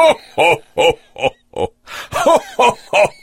ho, ho, ho, ho, ho, ho, ho, ho.